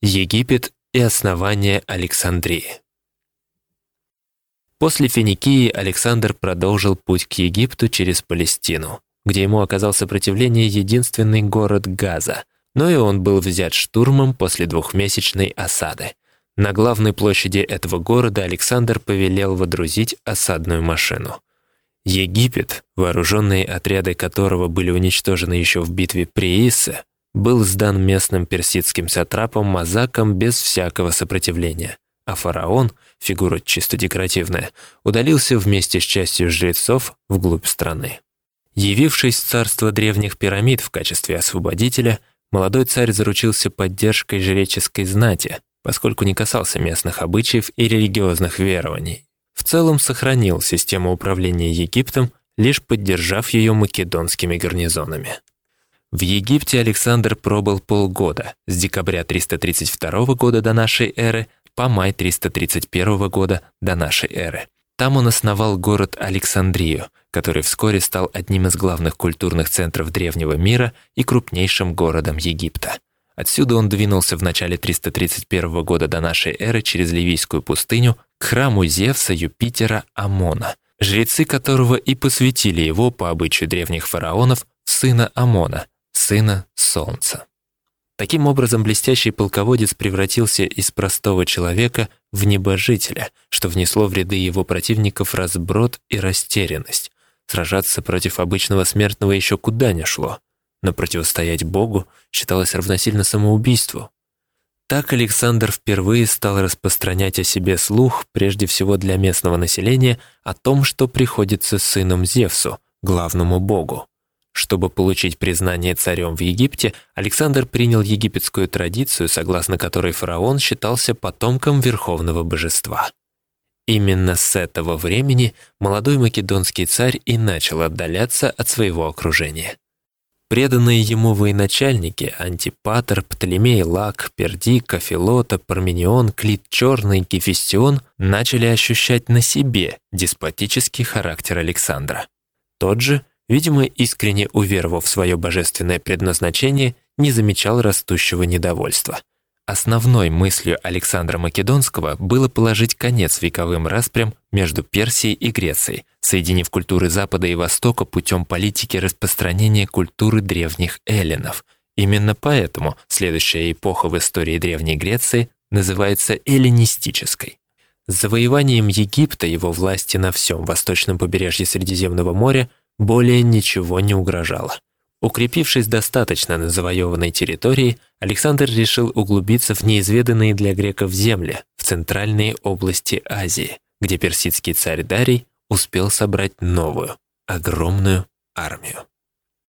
Египет и основание Александрии. После Финикии Александр продолжил путь к Египту через Палестину, где ему оказал сопротивление единственный город Газа, но и он был взят штурмом после двухмесячной осады. На главной площади этого города Александр повелел водрузить осадную машину. Египет, вооруженные отряды которого были уничтожены еще в битве при Иссе, был сдан местным персидским сатрапом Мазаком без всякого сопротивления, а фараон, фигура чисто декоративная, удалился вместе с частью жрецов вглубь страны. Явившись в царство древних пирамид в качестве освободителя, молодой царь заручился поддержкой жреческой знати, поскольку не касался местных обычаев и религиозных верований. В целом сохранил систему управления Египтом, лишь поддержав ее македонскими гарнизонами. В Египте Александр пробыл полгода, с декабря 332 года до нашей эры по май 331 года до нашей эры. Там он основал город Александрию, который вскоре стал одним из главных культурных центров древнего мира и крупнейшим городом Египта. Отсюда он двинулся в начале 331 года до нашей эры через Ливийскую пустыню к храму Зевса Юпитера Амона, жрецы которого и посвятили его по обычаю древних фараонов сына Амона, сына Солнца. Таким образом, блестящий полководец превратился из простого человека в небожителя, что внесло в ряды его противников разброд и растерянность. Сражаться против обычного смертного еще куда не шло, но противостоять Богу считалось равносильно самоубийству. Так Александр впервые стал распространять о себе слух, прежде всего для местного населения, о том, что приходится сыном Зевсу, главному богу. Чтобы получить признание царем в Египте, Александр принял египетскую традицию, согласно которой фараон считался потомком верховного божества. Именно с этого времени молодой македонский царь и начал отдаляться от своего окружения. Преданные ему военачальники Антипатр, Птолемей, Лак, Пердика, Филота, Парменион, Клит Черный, Гефестион начали ощущать на себе деспотический характер Александра. Тот же видимо, искренне уверовав в свое божественное предназначение, не замечал растущего недовольства. Основной мыслью Александра Македонского было положить конец вековым распрям между Персией и Грецией, соединив культуры Запада и Востока путем политики распространения культуры древних эллинов. Именно поэтому следующая эпоха в истории Древней Греции называется эллинистической. С завоеванием Египта его власти на всем восточном побережье Средиземного моря более ничего не угрожало. Укрепившись достаточно на завоеванной территории, Александр решил углубиться в неизведанные для греков земли, в центральные области Азии, где персидский царь Дарий успел собрать новую, огромную армию.